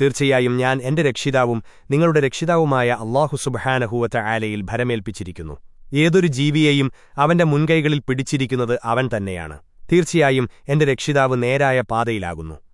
തീർച്ചയായും ഞാൻ എന്റെ രക്ഷിതാവും നിങ്ങളുടെ രക്ഷിതാവുമായ അള്ളാഹു സുബഹാനഹൂവറ്റ ആലയിൽ ഭരമേൽപ്പിച്ചിരിക്കുന്നു. ഏതൊരു ജീവിയെയും അവന്റെ മുൻകൈകളിൽ പിടിച്ചിരിക്കുന്നത് അവൻ തന്നെയാണ്. തീർച്ചയായും എന്റെ രക്ഷിതാവ് നേരായ പാതയിലാകുന്നു.